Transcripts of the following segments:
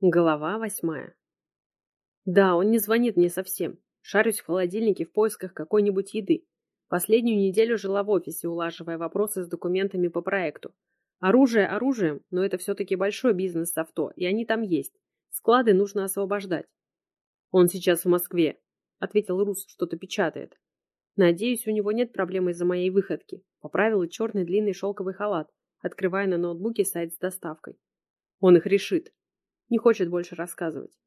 Голова восьмая. Да, он не звонит мне совсем. Шарюсь в холодильнике в поисках какой-нибудь еды. Последнюю неделю жила в офисе, улаживая вопросы с документами по проекту. Оружие оружием, но это все-таки большой бизнес с авто, и они там есть. Склады нужно освобождать. Он сейчас в Москве, ответил Рус, что-то печатает. Надеюсь, у него нет проблем из-за моей выходки. Поправила черный длинный шелковый халат, открывая на ноутбуке сайт с доставкой. Он их решит. Не хочет больше рассказывать.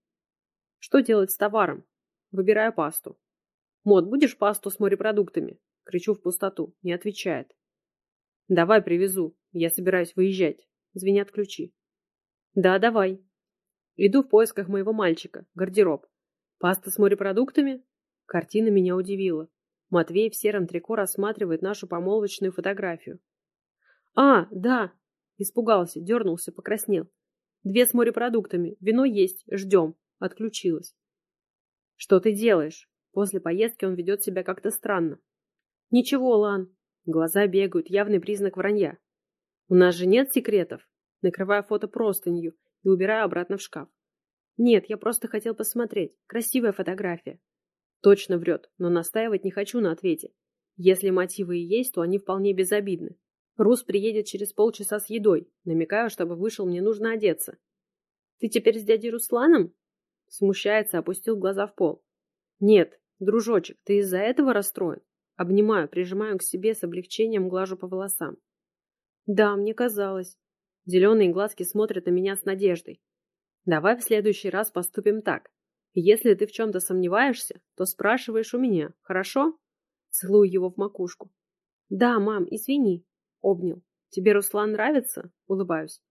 Что делать с товаром? Выбираю пасту. Мод, будешь пасту с морепродуктами? Кричу в пустоту. Не отвечает. Давай привезу. Я собираюсь выезжать. Звенят ключи. Да, давай. Иду в поисках моего мальчика. Гардероб. Паста с морепродуктами? Картина меня удивила. Матвей в сером трико рассматривает нашу помолвочную фотографию. А, да. Испугался, дернулся, покраснел. Две с морепродуктами. Вино есть. Ждем. Отключилась. Что ты делаешь? После поездки он ведет себя как-то странно. Ничего, Лан. Глаза бегают, явный признак вранья. У нас же нет секретов. Накрываю фото простынью и убираю обратно в шкаф. Нет, я просто хотел посмотреть. Красивая фотография. Точно врет, но настаивать не хочу на ответе. Если мотивы и есть, то они вполне безобидны. Рус приедет через полчаса с едой. Намекаю, чтобы вышел, мне нужно одеться. Ты теперь с дядей Русланом? Смущается, опустил глаза в пол. Нет, дружочек, ты из-за этого расстроен? Обнимаю, прижимаю к себе с облегчением, глажу по волосам. Да, мне казалось. Зеленые глазки смотрят на меня с надеждой. Давай в следующий раз поступим так. Если ты в чем-то сомневаешься, то спрашиваешь у меня, хорошо? Целую его в макушку. Да, мам, извини, Обнял. «Тебе Руслан нравится?» Улыбаюсь.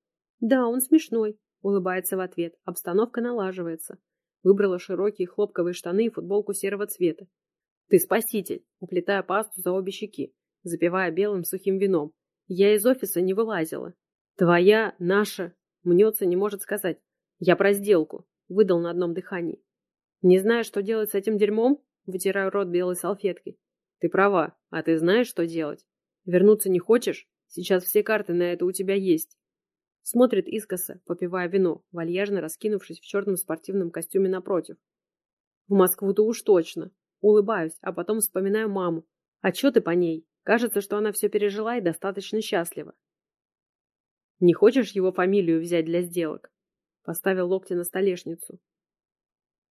«Да, он смешной», улыбается в ответ. Обстановка налаживается. Выбрала широкие хлопковые штаны и футболку серого цвета. «Ты спаситель!» Уплетая пасту за обе щеки, запивая белым сухим вином. «Я из офиса не вылазила». «Твоя, наша...» Мнется, не может сказать. «Я про сделку», выдал на одном дыхании. «Не знаешь, что делать с этим дерьмом?» Вытираю рот белой салфеткой. «Ты права. А ты знаешь, что делать?» Вернуться не хочешь? Сейчас все карты на это у тебя есть. Смотрит искоса, попивая вино, вальяжно раскинувшись в черном спортивном костюме напротив. В Москву-то уж точно. Улыбаюсь, а потом вспоминаю маму. Отчеты по ней. Кажется, что она все пережила и достаточно счастлива. Не хочешь его фамилию взять для сделок? Поставил локти на столешницу.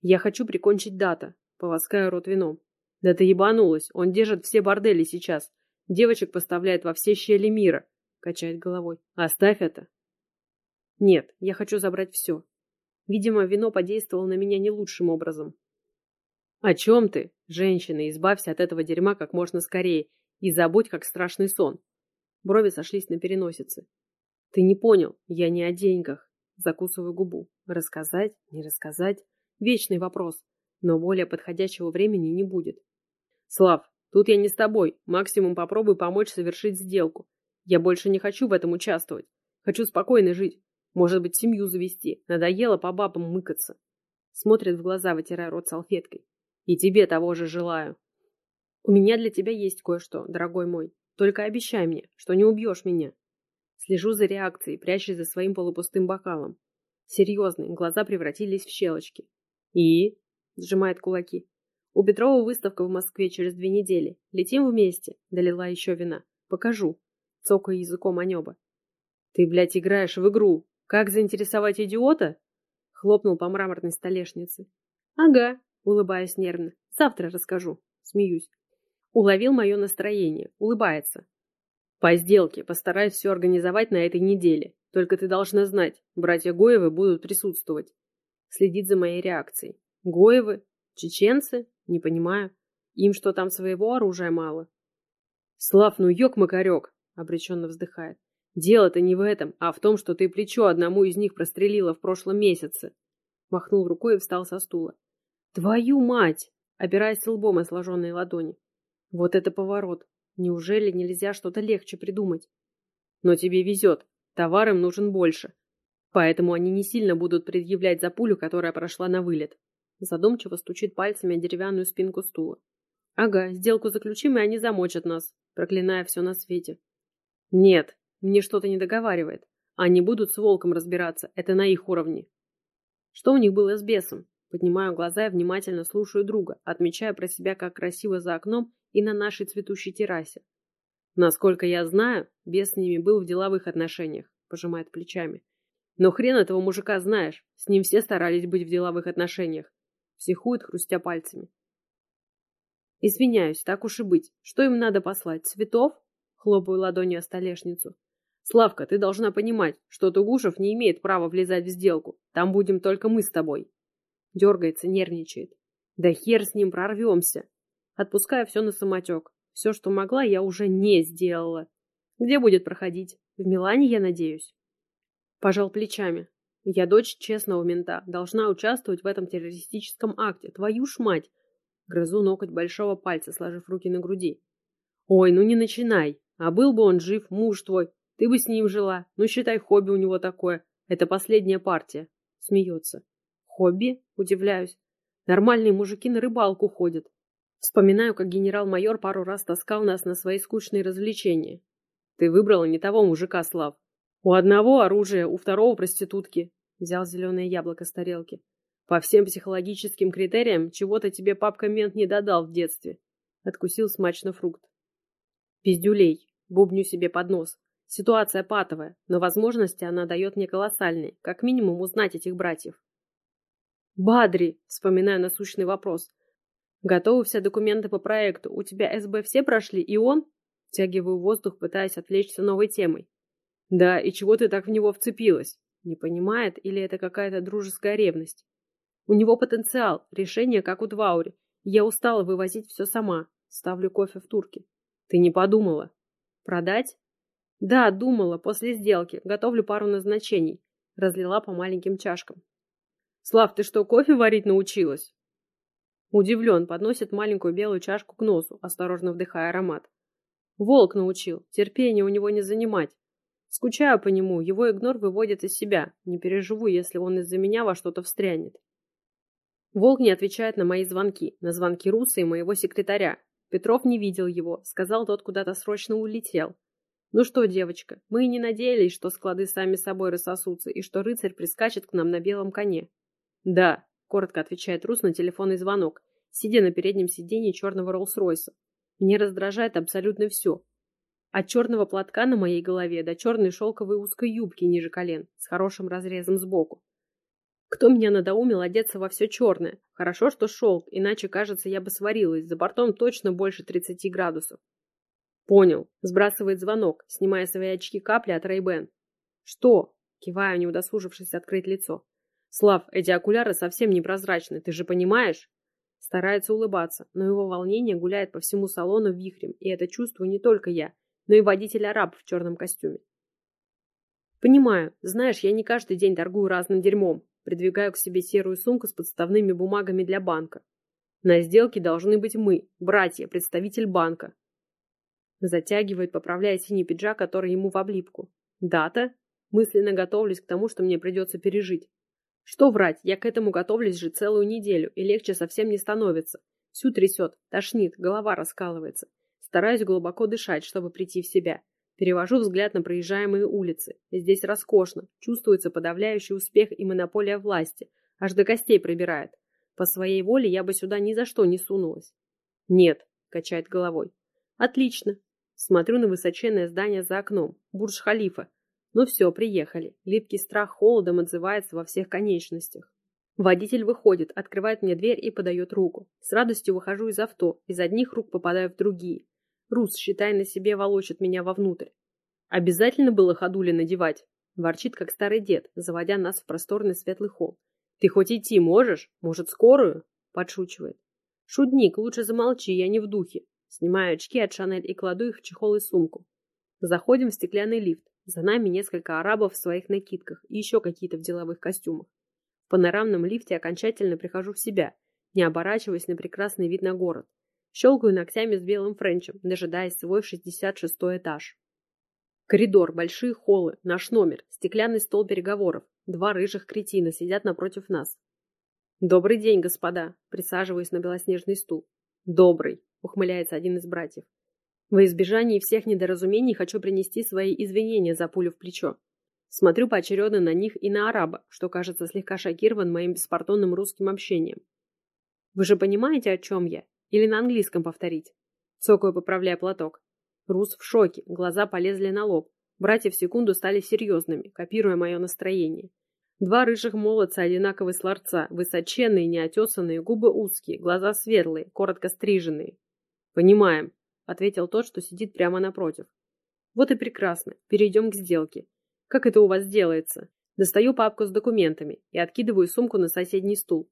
Я хочу прикончить дата, полоскаю рот вином. Да ты ебанулась, он держит все бордели сейчас. Девочек поставляет во все щели мира. Качает головой. Оставь это. Нет, я хочу забрать все. Видимо, вино подействовало на меня не лучшим образом. О чем ты? Женщина, избавься от этого дерьма как можно скорее и забудь, как страшный сон. Брови сошлись на переносице. Ты не понял, я не о деньгах. Закусываю губу. Рассказать, не рассказать? Вечный вопрос. Но более подходящего времени не будет. Слав, Тут я не с тобой. Максимум попробуй помочь совершить сделку. Я больше не хочу в этом участвовать. Хочу спокойно жить. Может быть, семью завести. Надоело по бабам мыкаться. Смотрит в глаза, вытирая рот салфеткой. И тебе того же желаю. У меня для тебя есть кое-что, дорогой мой. Только обещай мне, что не убьешь меня. Слежу за реакцией, прячась за своим полупустым бокалом. Серьезные, глаза превратились в щелочки. И? Сжимает кулаки. У Петрова выставка в Москве через две недели. Летим вместе. Долила еще вина. Покажу. Цокая языком о небо. Ты, блядь, играешь в игру. Как заинтересовать идиота? Хлопнул по мраморной столешнице. Ага, улыбаясь нервно. Завтра расскажу. Смеюсь. Уловил мое настроение. Улыбается. По сделке постараюсь все организовать на этой неделе. Только ты должна знать, братья Гоевы будут присутствовать. Следит за моей реакцией. Гоевы? Чеченцы? Не понимаю. Им что, там своего оружия мало? Слав, ну ёк-макарёк, обреченно вздыхает. Дело-то не в этом, а в том, что ты плечо одному из них прострелила в прошлом месяце. Махнул рукой и встал со стула. Твою мать! Опираясь лбом о сложенные ладони. Вот это поворот. Неужели нельзя что-то легче придумать? Но тебе везет. Товар им нужен больше. Поэтому они не сильно будут предъявлять за пулю, которая прошла на вылет. Задумчиво стучит пальцами о деревянную спинку стула. Ага, сделку заключим, и они замочат нас, проклиная все на свете. Нет, мне что-то не договаривает. Они будут с волком разбираться, это на их уровне. Что у них было с бесом? Поднимаю глаза и внимательно слушаю друга, отмечая про себя, как красиво за окном и на нашей цветущей террасе. Насколько я знаю, бес с ними был в деловых отношениях, пожимает плечами. Но хрен этого мужика знаешь, с ним все старались быть в деловых отношениях. Психует, хрустя пальцами. Извиняюсь, так уж и быть. Что им надо послать? Цветов? Хлопаю ладонью о столешницу. Славка, ты должна понимать, что Тугушев не имеет права влезать в сделку. Там будем только мы с тобой. Дергается, нервничает. Да хер с ним прорвемся. Отпускаю все на самотек. Все, что могла, я уже не сделала. Где будет проходить? В Милане, я надеюсь. Пожал плечами. Я дочь честного мента, должна участвовать в этом террористическом акте. Твою ж мать! Грызу ноготь большого пальца, сложив руки на груди. Ой, ну не начинай. А был бы он жив, муж твой, ты бы с ним жила. Ну, считай, хобби у него такое. Это последняя партия. Смеется. Хобби? Удивляюсь. Нормальные мужики на рыбалку ходят. Вспоминаю, как генерал-майор пару раз таскал нас на свои скучные развлечения. Ты выбрала не того мужика, Слав. У одного оружие, у второго проститутки. Взял зеленое яблоко с тарелки. По всем психологическим критериям, чего-то тебе папка-мент не додал в детстве. Откусил смачно фрукт. Пиздюлей. Бубню себе под нос. Ситуация патовая, но возможности она дает мне колоссальные. Как минимум узнать этих братьев. Бадри, вспоминаю насущный вопрос. Готовы все документы по проекту. У тебя СБ все прошли, и он? Тягиваю воздух, пытаясь отвлечься новой темой. Да, и чего ты так в него вцепилась? Не понимает, или это какая-то дружеская ревность? У него потенциал, решение как у Дваури. Я устала вывозить все сама. Ставлю кофе в турке. Ты не подумала? Продать? Да, думала, после сделки. Готовлю пару назначений. Разлила по маленьким чашкам. Слав, ты что, кофе варить научилась? Удивлен, подносит маленькую белую чашку к носу, осторожно вдыхая аромат. Волк научил, терпение у него не занимать. Скучаю по нему, его игнор выводит из себя. Не переживу, если он из-за меня во что-то встрянет. Волк не отвечает на мои звонки, на звонки Руса и моего секретаря. Петров не видел его, сказал, тот куда-то срочно улетел. Ну что, девочка, мы и не надеялись, что склады сами собой рассосутся и что рыцарь прискачет к нам на белом коне. Да, коротко отвечает Рус на телефонный звонок, сидя на переднем сиденье черного Роллс-Ройса. Мне раздражает абсолютно все. От черного платка на моей голове до черной шелковой узкой юбки ниже колен, с хорошим разрезом сбоку. Кто меня надоумил одеться во все черное? Хорошо, что шелк, иначе, кажется, я бы сварилась. За бортом точно больше 30 градусов. Понял. Сбрасывает звонок, снимая свои очки капли от Рейбен. Что? Киваю, не удосужившись открыть лицо. Слав, эти окуляры совсем непрозрачны, ты же понимаешь? Старается улыбаться, но его волнение гуляет по всему салону вихрем, и это чувствую не только я, но и водитель-араб в черном костюме. Понимаю, знаешь, я не каждый день торгую разным дерьмом, Придвигаю к себе серую сумку с подставными бумагами для банка. На сделке должны быть мы, братья, представитель банка. Затягивает, поправляя синий пиджак, который ему в облипку. Дата? Мысленно готовлюсь к тому, что мне придется пережить. Что врать, я к этому готовлюсь же целую неделю, и легче совсем не становится. Всю трясет, тошнит, голова раскалывается. Стараюсь глубоко дышать, чтобы прийти в себя. Перевожу взгляд на проезжаемые улицы. Здесь роскошно, чувствуется подавляющий успех и монополия власти. Аж до костей пробирает. По своей воле я бы сюда ни за что не сунулась. Нет, качает головой. Отлично. Смотрю на высоченное здание за окном. Бурдж-Халифа. Ну все, приехали. Липкий страх холодом отзывается во всех конечностях. Водитель выходит, открывает мне дверь и подает руку. С радостью выхожу из авто, из одних рук попадаю в другие. Рус, считай, на себе волочит меня вовнутрь. Обязательно было ходули надевать. Ворчит, как старый дед, заводя нас в просторный светлый холл. Ты хоть идти можешь? Может, скорую? Подшучивает. Шутник, лучше замолчи, я не в духе. Снимаю очки от Шанель и кладу их в чехол и сумку. Заходим в стеклянный лифт. За нами несколько арабов в своих накидках и еще какие-то в деловых костюмах. В панорамном лифте окончательно прихожу в себя, не оборачиваясь на прекрасный вид на город. Щелкаю ногтями с белым френчем, дожидаясь свой 66-й этаж. Коридор, большие холлы, наш номер, стеклянный стол переговоров. Два рыжих кретина сидят напротив нас. «Добрый день, господа!» Присаживаюсь на белоснежный стул. «Добрый!» — ухмыляется один из братьев. Во избежание всех недоразумений хочу принести свои извинения за пулю в плечо. Смотрю поочередно на них и на араба, что, кажется, слегка шокирован моим беспардонным русским общением. Вы же понимаете, о чем я? Или на английском повторить? Цокаю, поправляя платок. Рус в шоке, глаза полезли на лоб. Братья в секунду стали серьезными, копируя мое настроение. Два рыжих молодца одинаковой с ларца, высоченные, неотесанные, губы узкие, глаза светлые, коротко стриженные. «Понимаем», — ответил тот, что сидит прямо напротив. «Вот и прекрасно. Перейдем к сделке. Как это у вас делается? Достаю папку с документами и откидываю сумку на соседний стул.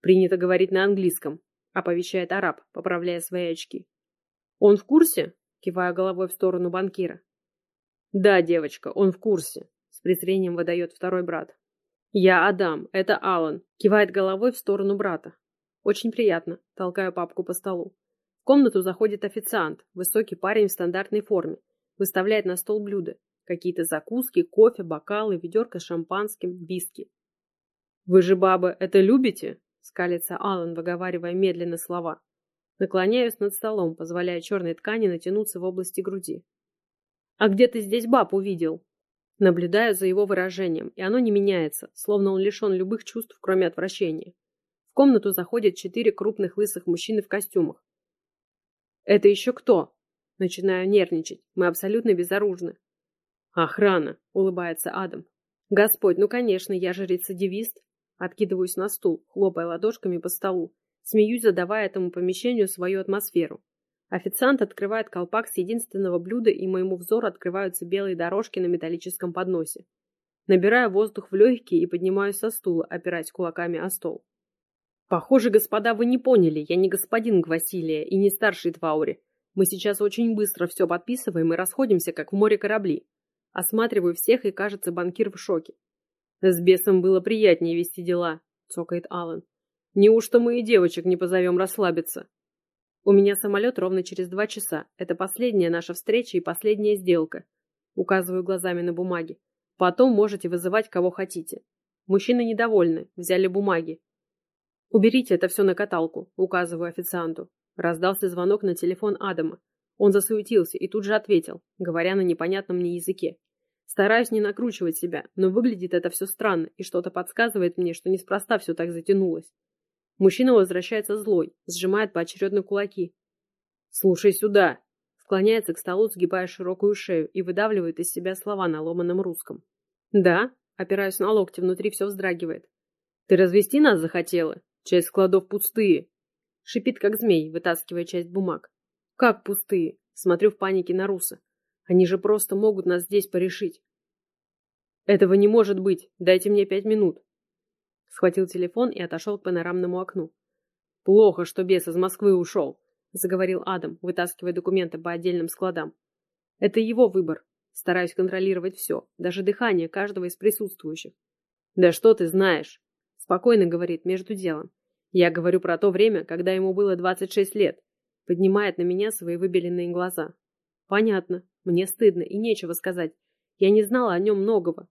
Принято говорить на английском, оповещает араб, поправляя свои очки. Он в курсе? Кивая головой в сторону банкира. Да, девочка, он в курсе, с презрением выдает второй брат. Я Адам, это Алан, кивает головой в сторону брата. Очень приятно, толкаю папку по столу. В комнату заходит официант, высокий парень в стандартной форме, выставляет на стол блюда, Какие-то закуски, кофе, бокалы, ведерко с шампанским, виски. «Вы же, баба, это любите?» — скалится Алан, выговаривая медленно слова. Наклоняюсь над столом, позволяя черной ткани натянуться в области груди. «А где ты здесь баб увидел?» Наблюдаю за его выражением, и оно не меняется, словно он лишен любых чувств, кроме отвращения. В комнату заходят четыре крупных лысых мужчины в костюмах. «Это еще кто?» Начинаю нервничать. Мы абсолютно безоружны. «Охрана!» — улыбается Адам. «Господь, ну конечно, я же рецидивист!» Откидываюсь на стул, хлопая ладошками по столу. Смеюсь, задавая этому помещению свою атмосферу. Официант открывает колпак с единственного блюда, и моему взору открываются белые дорожки на металлическом подносе. Набираю воздух в легкие и поднимаюсь со стула, опираясь кулаками о стол. «Похоже, господа, вы не поняли, я не господин Гвасилия и не старший Тваури. Мы сейчас очень быстро все подписываем и расходимся, как в море корабли. Осматриваю всех, и, кажется, банкир в шоке. «С бесом было приятнее вести дела», — цокает Аллан. «Неужто мы и девочек не позовем расслабиться?» «У меня самолет ровно через два часа. Это последняя наша встреча и последняя сделка». Указываю глазами на бумаги. «Потом можете вызывать кого хотите». Мужчины недовольны, взяли бумаги. «Уберите это все на каталку», — указываю официанту. Раздался звонок на телефон Адама. Он засуетился и тут же ответил, говоря на непонятном мне языке. Стараюсь не накручивать себя, но выглядит это все странно, и что-то подсказывает мне, что неспроста все так затянулось. Мужчина возвращается злой, сжимает поочередно кулаки. «Слушай сюда!» Склоняется к столу, сгибая широкую шею, и выдавливает из себя слова на ломаном русском. «Да?» Опираюсь на локти, внутри все вздрагивает. «Ты развести нас захотела? Часть складов пустые!» Шипит, как змей, вытаскивая часть бумаг. Как пустые? Смотрю в панике на Руса. Они же просто могут нас здесь порешить. Этого не может быть. Дайте мне пять минут. Схватил телефон и отошел к панорамному окну. Плохо, что бес из Москвы ушел, заговорил Адам, вытаскивая документы по отдельным складам. Это его выбор. Стараюсь контролировать все, даже дыхание каждого из присутствующих. Да что ты знаешь? Спокойно говорит между делом. Я говорю про то время, когда ему было 26 лет. Поднимает на меня свои выбеленные глаза. Понятно. Мне стыдно и нечего сказать. Я не знала о нем многого.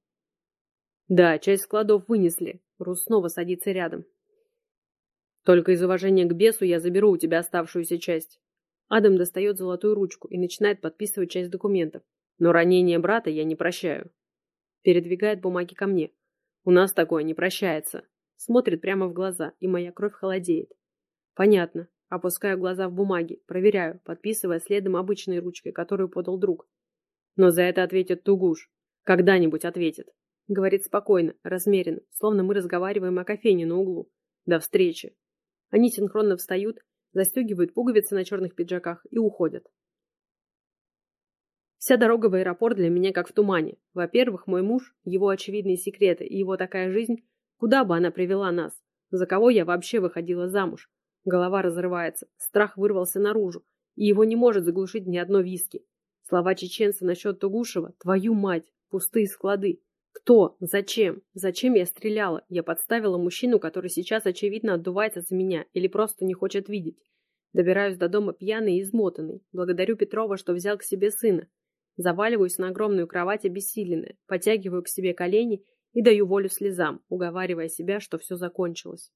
Да, часть складов вынесли. Рус снова садится рядом. Только из уважения к бесу я заберу у тебя оставшуюся часть. Адам достает золотую ручку и начинает подписывать часть документов. Но ранение брата я не прощаю. Передвигает бумаги ко мне. У нас такое не прощается. Смотрит прямо в глаза, и моя кровь холодеет. Понятно. Опускаю глаза в бумаги, проверяю, подписывая следом обычной ручкой, которую подал друг. Но за это ответит Тугуш. Когда-нибудь ответит. Говорит спокойно, размеренно, словно мы разговариваем о кофейне на углу. До встречи. Они синхронно встают, застегивают пуговицы на черных пиджаках и уходят. Вся дорога в аэропорт для меня как в тумане. Во-первых, мой муж, его очевидные секреты и его такая жизнь, куда бы она привела нас? За кого я вообще выходила замуж? Голова разрывается, страх вырвался наружу, и его не может заглушить ни одно виски. Слова чеченца насчет Тугушева «Твою мать! Пустые склады!» Кто? Зачем? Зачем я стреляла? Я подставила мужчину, который сейчас, очевидно, отдувается за меня или просто не хочет видеть. Добираюсь до дома пьяный и измотанный. Благодарю Петрова, что взял к себе сына. Заваливаюсь на огромную кровать обессиленная, потягиваю к себе колени и даю волю слезам, уговаривая себя, что все закончилось.